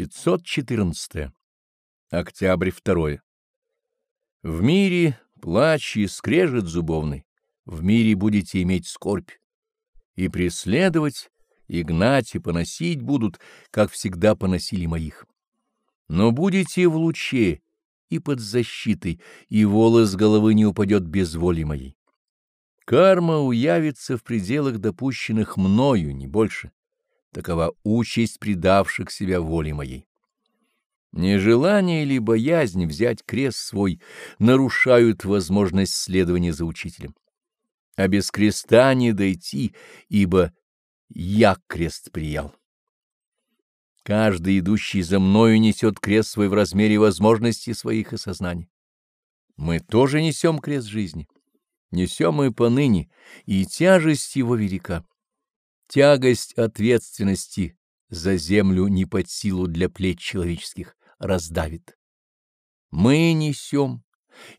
514. Октябрь 2. В мире плач и скрежет зубовный, в мире будете иметь скорбь. И преследовать, и гнать, и поносить будут, как всегда поносили моих. Но будете в луче и под защитой, и волос головы не упадет без воли моей. Карма уявится в пределах допущенных мною, не больше. Такова участь предавших себя воле моей. Нежелание или боязнь взять крест свой нарушают возможность следования за учителем. А без креста не дойти, ибо я крест приял. Каждый, идущий за мною, несет крест свой в размере возможностей своих и сознания. Мы тоже несем крест жизни, несем и поныне, и тяжесть его велика. Тягость ответственности за землю не под силу для плеч человеческих раздавит. Мы несем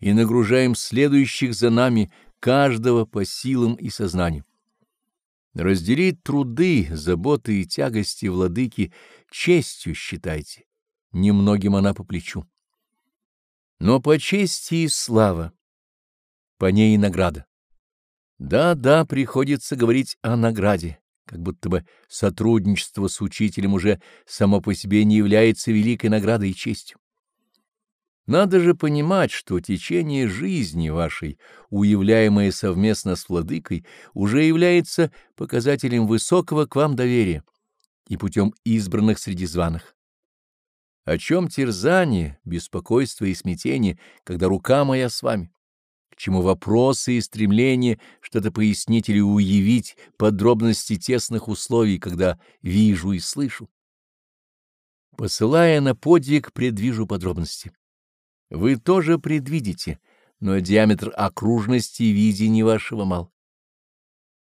и нагружаем следующих за нами каждого по силам и сознанию. Разделить труды, заботы и тягости владыки честью считайте, немногим она по плечу. Но по чести и слава, по ней и награда. Да-да, приходится говорить о награде, как будто бы сотрудничество с учителем уже само по себе не является великой наградой и честью. Надо же понимать, что течение жизни вашей, уявляемое совместно с владыкой, уже является показателем высокого к вам доверия и путем избранных среди званых. О чем терзание, беспокойство и смятение, когда рука моя с вами? Чему вопросы и стремления что-то пояснить или уявить подробности тесных условий, когда вижу и слышу. Посылая на подвиг, предвижу подробности. Вы тоже предвидите, но диаметр окружности видения вашего мал.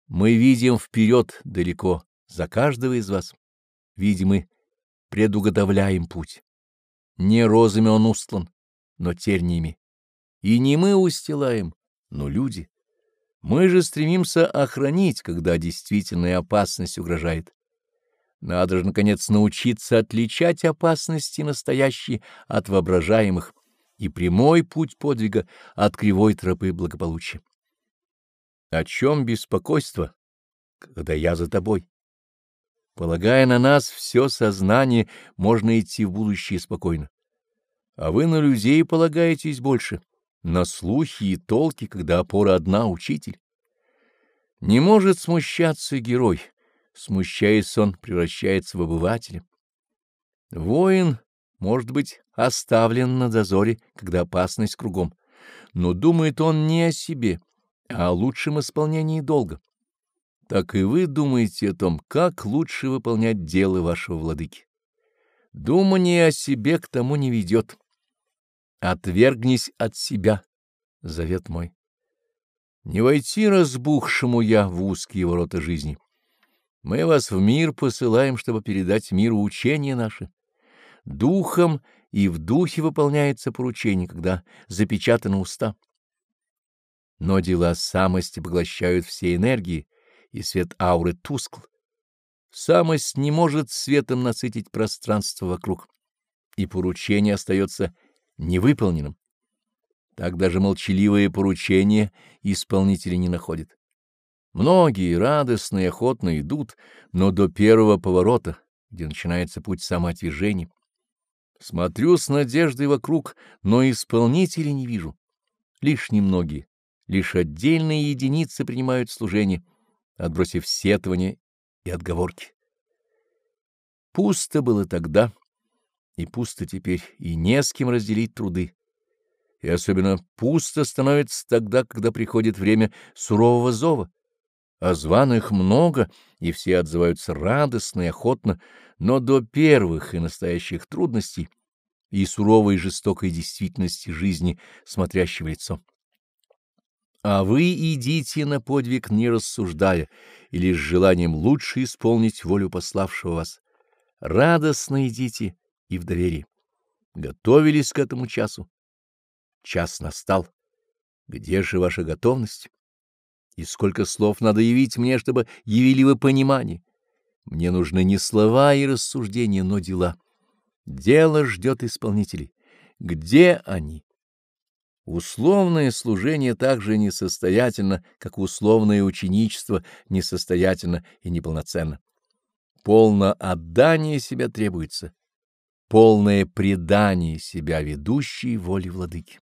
Мы видим вперед далеко за каждого из вас. Видим и предуготовляем путь. Не розами он устлан, но терниями и не мы устилаем, но люди. Мы же стремимся охранить, когда действительная опасность угрожает. Надо же, наконец, научиться отличать опасности настоящие от воображаемых и прямой путь подвига от кривой тропы благополучия. О чем беспокойство, когда я за тобой? Полагая на нас все сознание, можно идти в будущее спокойно. А вы на людей полагаетесь больше — на слухи и толки, когда опора одна — учитель. Не может смущаться герой, смущаясь он, превращается в обывателя. Воин может быть оставлен на дозоре, когда опасность кругом, но думает он не о себе, а о лучшем исполнении долга. Так и вы думаете о том, как лучше выполнять дело вашего владыки. Думание о себе к тому не ведет. Отвергнись от себя, завет мой. Не войти разбухшему я в узкие ворота жизни. Мы вас в мир посылаем, чтобы передать миру учения наши. Духом и в духе выполняется поручение, когда запечатаны уста. Но дела самости поглощают все энергии, и свет ауры тускл. Самость не может светом насытить пространство вокруг, и поручение остается невыполненным. Так даже молчаливые поручения исполнители не находят. Многие радостно и охотно идут, но до первого поворота, где начинается путь самоотвержения. Смотрю с надеждой вокруг, но исполнителей не вижу. Лишь немногие, лишь отдельные единицы принимают служение, отбросив сетование и отговорки. Пусто было тогда, и пусто теперь, и не с кем разделить труды. И особенно пусто становится тогда, когда приходит время сурового зова. А званых много, и все отзываются радостно и охотно, но до первых и настоящих трудностей и суровой и жестокой действительности жизни, смотрящей в лицо. А вы идите на подвиг, не рассуждая, или с желанием лучше исполнить волю пославшего вас. Радостно идите, и в доверии. Готовились к этому часу. Час настал. Где же ваша готовность? И сколько слов надо явить мне, чтобы явили вы понимание? Мне нужны не слова и рассуждения, но дела. Дело ждет исполнителей. Где они? Условное служение так же несостоятельно, как условное ученичество несостоятельно и неполноценно. Полно отдание себя требуется, полное предание себя ведущей воле владыки.